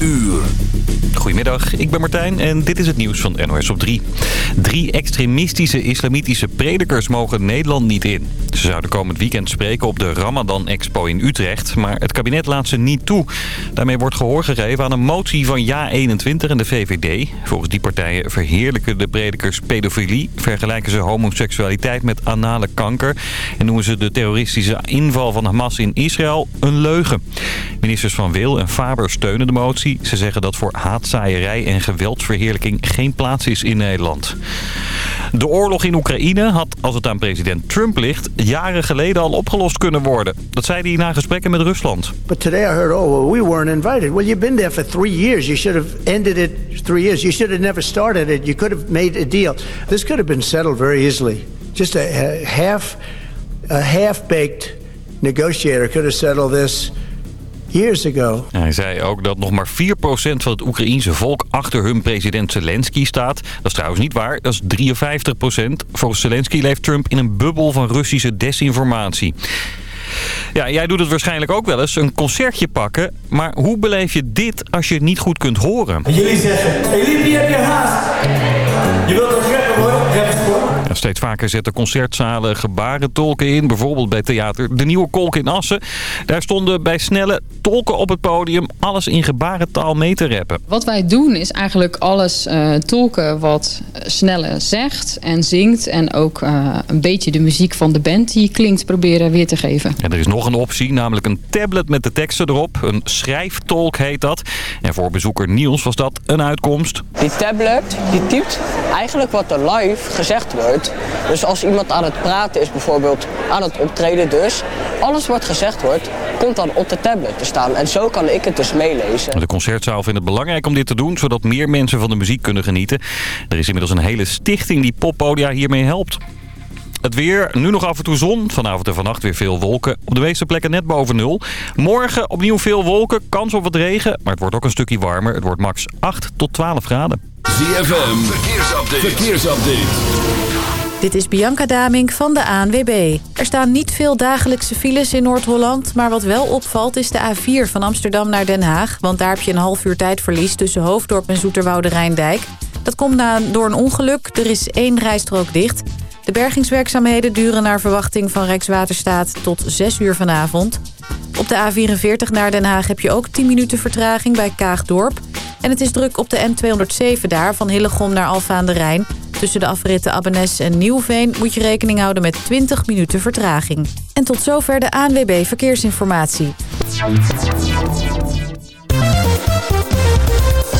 uur. Goedemiddag, ik ben Martijn en dit is het nieuws van NOS op 3. Drie extremistische islamitische predikers mogen Nederland niet in. Ze zouden komend weekend spreken op de Ramadan Expo in Utrecht, maar het kabinet laat ze niet toe. Daarmee wordt gehoor gegeven aan een motie van JA21 en de VVD. Volgens die partijen verheerlijken de predikers pedofilie, vergelijken ze homoseksualiteit met anale kanker en noemen ze de terroristische inval van Hamas in Israël een leugen. Ministers van Wil en Faber steunen de motie. Ze zeggen dat voor haatzaaierij en geweldsverheerlijking geen plaats is in Nederland. De oorlog in Oekraïne had, als het aan president Trump ligt, jaren geleden al opgelost kunnen worden. Dat zei hij na gesprekken met Rusland. But today I heard, oh, well, we weren't invited. Well, you've been there for three years. You should have ended it three years. You should have never started it. You could have made a deal. This could have been settled very easily. Just a, half, a half-baked negotiator could have settled this years ago. Hij zei ook dat nog maar 4% van het Oekraïense volk achter hun president Zelensky staat. Dat is trouwens niet waar, dat is 53%. Volgens Zelensky leeft Trump in een bubbel van Russische desinformatie. Ja, jij doet het waarschijnlijk ook wel eens, een concertje pakken. Maar hoe beleef je dit als je het niet goed kunt horen? En jullie zeggen, Elipi, heb je haast? Je wilt een Ja, steeds vaker zetten concertzalen gebarentolken in. Bijvoorbeeld bij theater De Nieuwe Kolk in Assen. Daar stonden bij snelle tolken op het podium alles in gebarentaal mee te rappen. Wat wij doen is eigenlijk alles eh, tolken wat Snelle zegt en zingt. En ook eh, een beetje de muziek van de band die klinkt proberen weer te geven. En er is nog een optie, namelijk een tablet met de teksten erop. Een schrijftolk heet dat. En voor bezoeker Niels was dat een uitkomst. Die tablet die typt eigenlijk wat er live gezegd wordt. Dus als iemand aan het praten is bijvoorbeeld, aan het optreden dus. Alles wat gezegd wordt, komt dan op de tablet te staan. En zo kan ik het dus meelezen. De concertzaal vindt het belangrijk om dit te doen, zodat meer mensen van de muziek kunnen genieten. Er is inmiddels een hele stichting die poppodia hiermee helpt. Het weer, nu nog af en toe zon. Vanavond en vannacht weer veel wolken. Op de meeste plekken net boven nul. Morgen opnieuw veel wolken, kans op wat regen. Maar het wordt ook een stukje warmer. Het wordt max 8 tot 12 graden. ZFM, verkeersupdate. verkeersupdate. Dit is Bianca Damink van de ANWB. Er staan niet veel dagelijkse files in Noord-Holland... maar wat wel opvalt is de A4 van Amsterdam naar Den Haag... want daar heb je een half uur tijdverlies tussen Hoofddorp en Zoeterwoude Rijndijk. Dat komt na, door een ongeluk. Er is één rijstrook dicht... De bergingswerkzaamheden duren naar verwachting van Rijkswaterstaat tot 6 uur vanavond. Op de A44 naar Den Haag heb je ook 10 minuten vertraging bij Kaagdorp. En het is druk op de N207 daar, van Hillegom naar Alfa aan de Rijn. Tussen de afritten Abbenes en Nieuwveen moet je rekening houden met 20 minuten vertraging. En tot zover de ANWB Verkeersinformatie.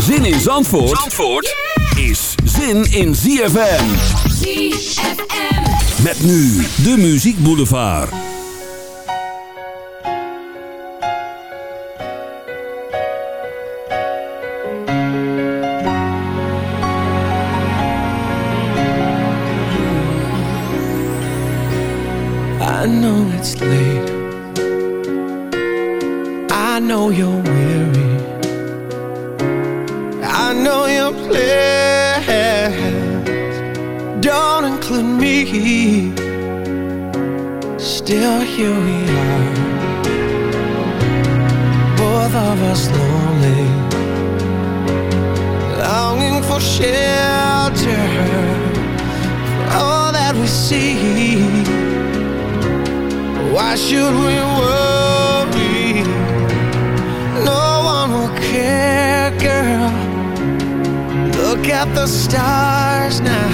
Zin in Zandvoort, Zandvoort is zin in ZFM. ZFM. Met nu de Muziek Boulevard. I know it's late. I know you're weary. Still, here we are, both of us lonely, longing for shelter for all that we see. Why should we worry? No one will care, girl. Look at the stars now,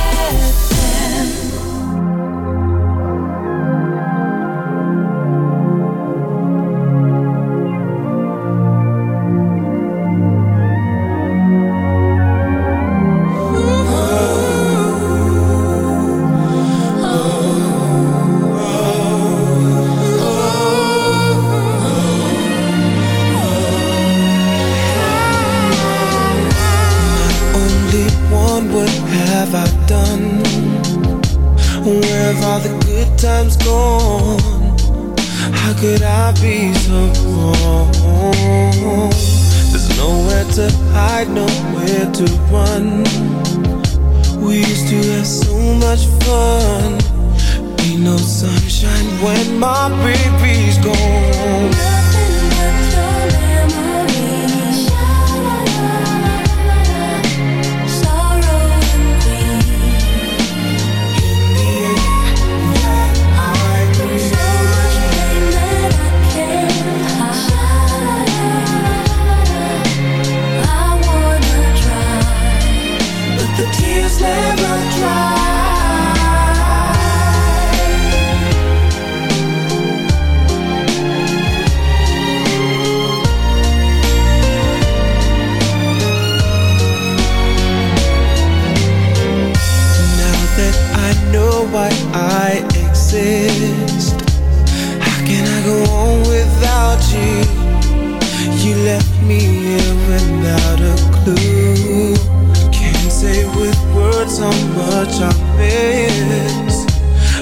much I miss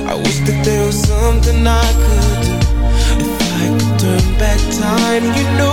I wish that there was something I could do. If I could turn back time, you know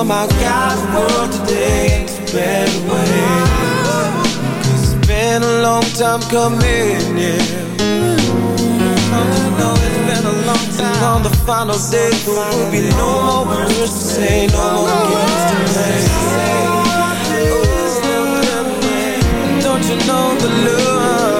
Oh my God, the world today. It's a better way Cause it's been a long time coming, yeah. Don't you know it's been a long time. On the final day there will be no more words to say No more games to play. Oh, Don't you know the love?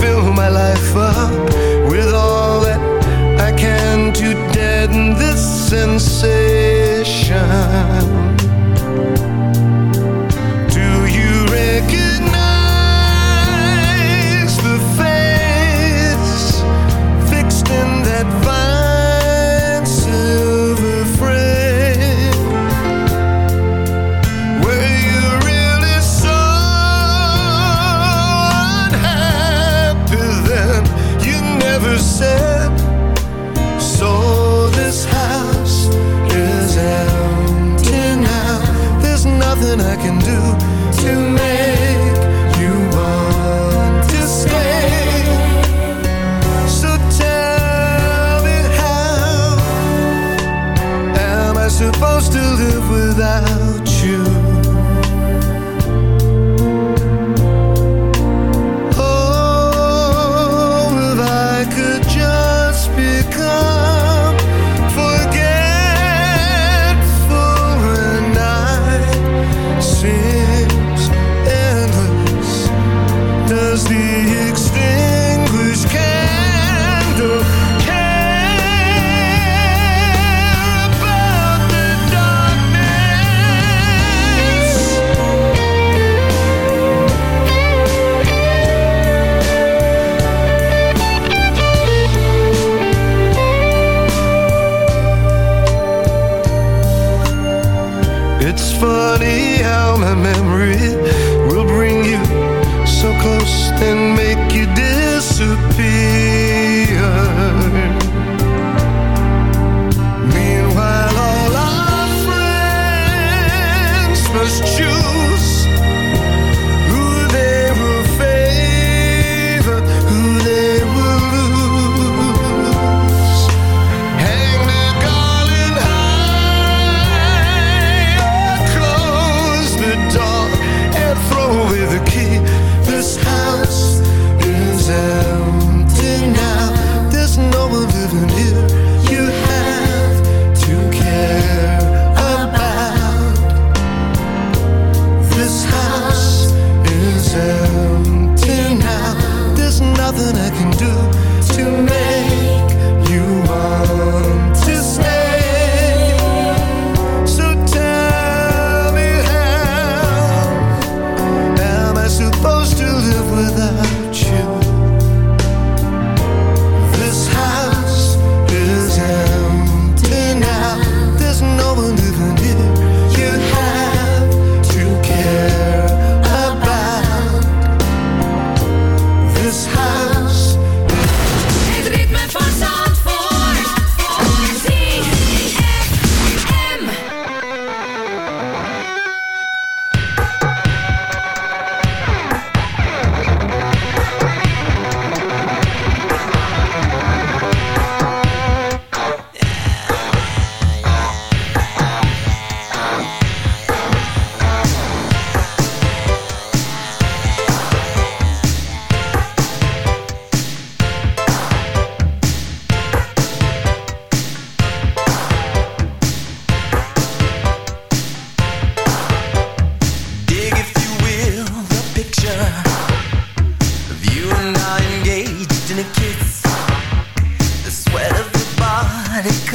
fill my life up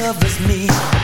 covers me.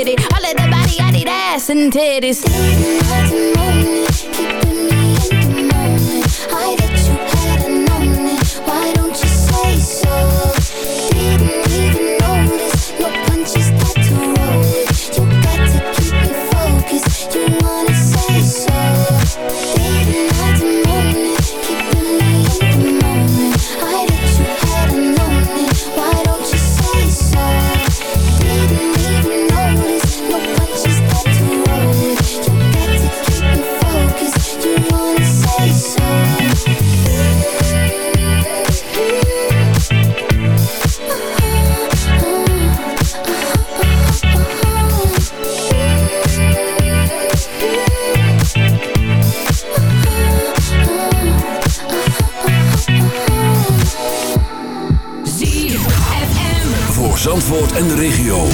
All of the body, I need ass and titties. en de regio.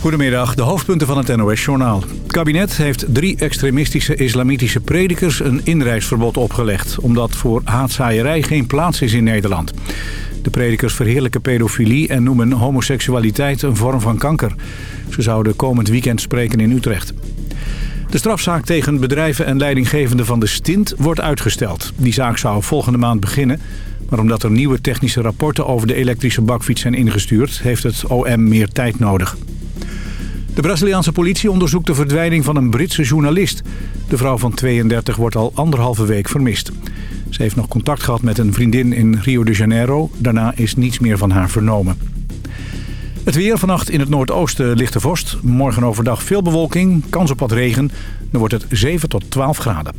Goedemiddag, de hoofdpunten van het NOS-journaal. Het kabinet heeft drie extremistische islamitische predikers een inreisverbod opgelegd... omdat voor haatzaaierij geen plaats is in Nederland. De predikers verheerlijken pedofilie en noemen homoseksualiteit een vorm van kanker. Ze zouden komend weekend spreken in Utrecht. De strafzaak tegen bedrijven en leidinggevenden van de Stint wordt uitgesteld. Die zaak zou volgende maand beginnen... Maar omdat er nieuwe technische rapporten over de elektrische bakfiets zijn ingestuurd... heeft het OM meer tijd nodig. De Braziliaanse politie onderzoekt de verdwijning van een Britse journalist. De vrouw van 32 wordt al anderhalve week vermist. Ze heeft nog contact gehad met een vriendin in Rio de Janeiro. Daarna is niets meer van haar vernomen. Het weer vannacht in het noordoosten ligt de vorst. Morgen overdag veel bewolking, kans op wat regen. Dan wordt het 7 tot 12 graden.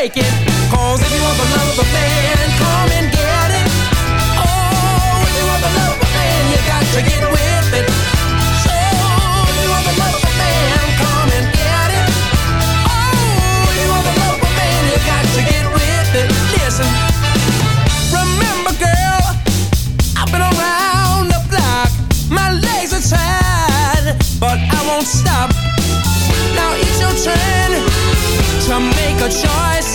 take it. Cause if you want the love of a man, come and get it. Oh, if you want the love of a man, you got to get with it. So, if you want the love of a man, come and get it. Oh, if you want the love of a man, you got to get with it. Listen, remember, girl, I've been around the block. My legs are tired, but I won't stop. Now it's your turn to make a choice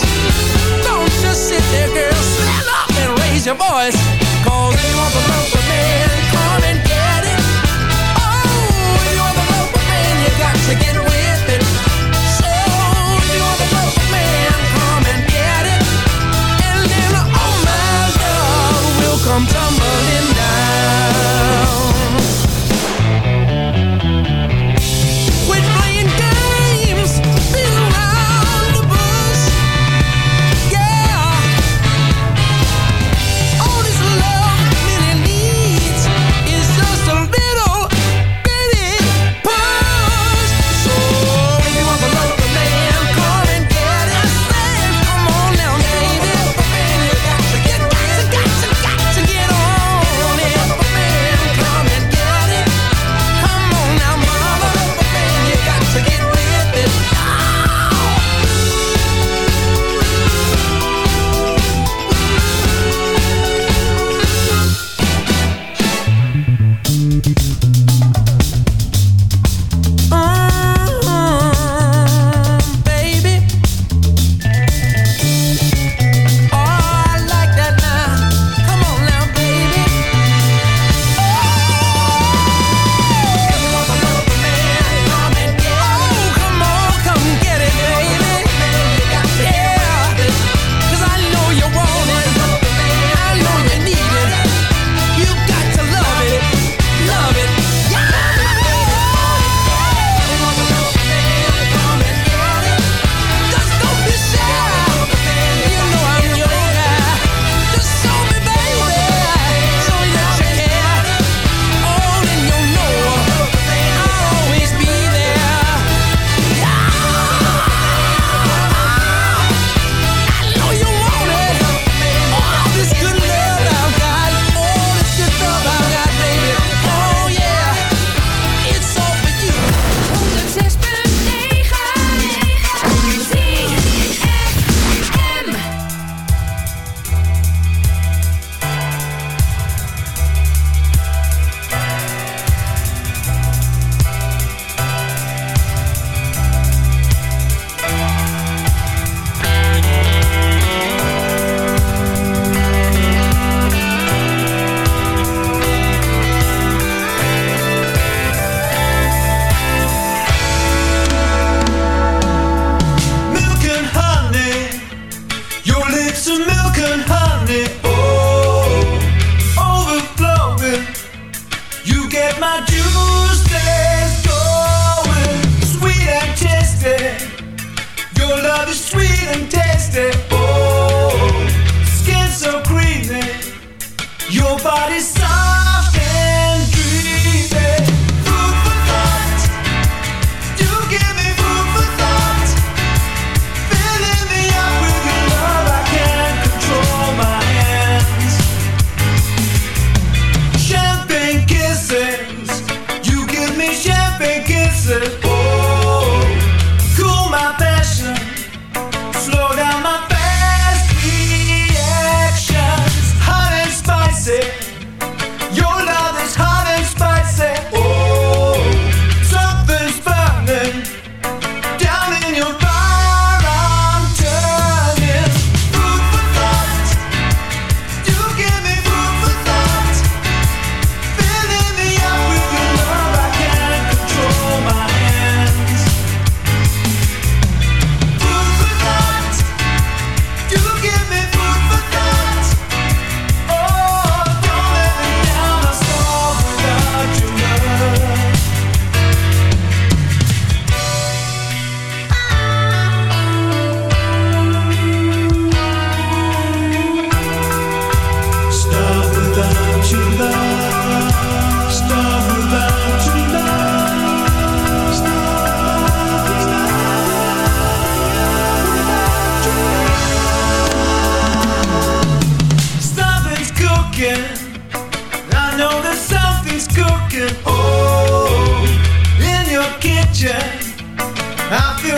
day.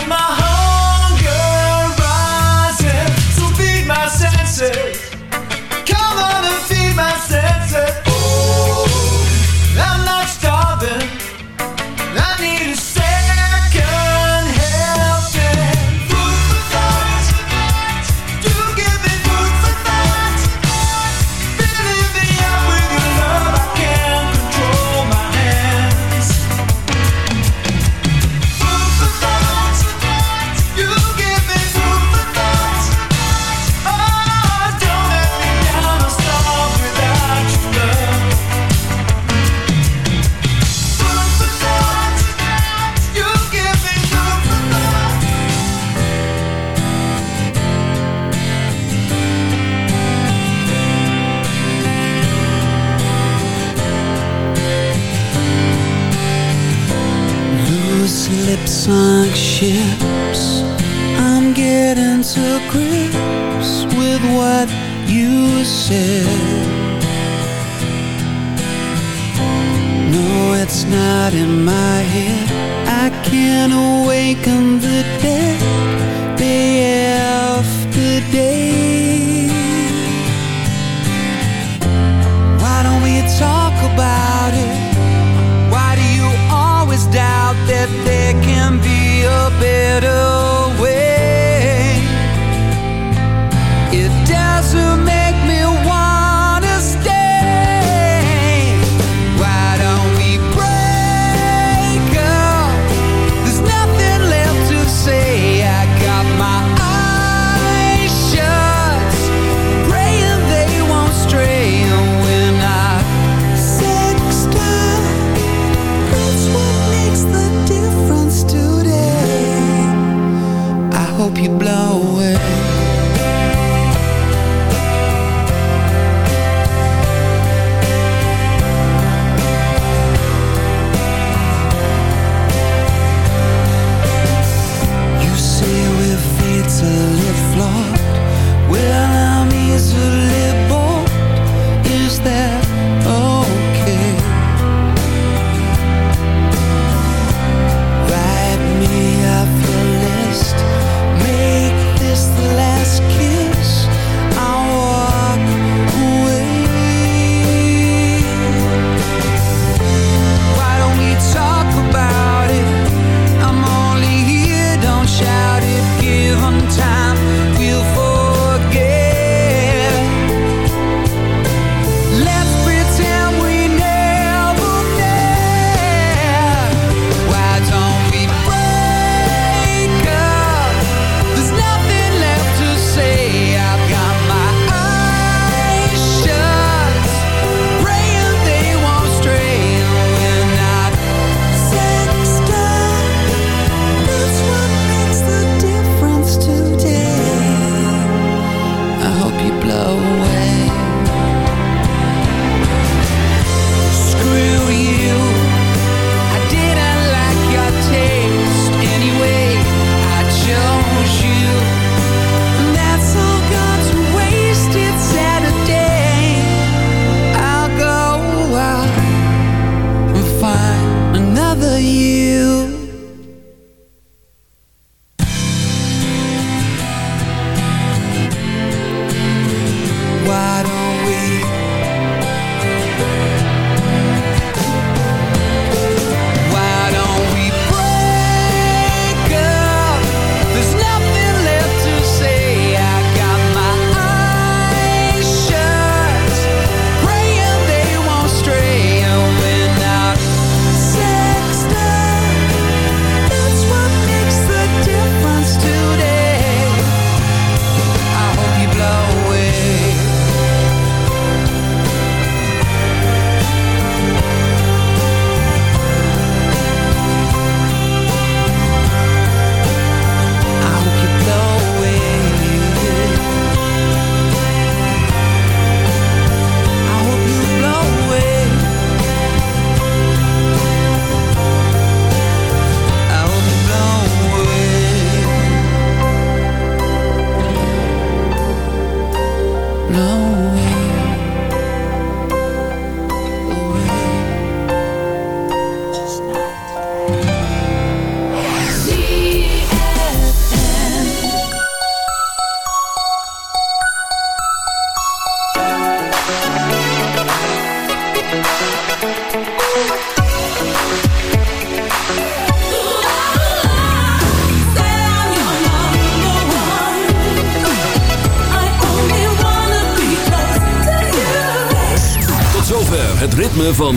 my heart.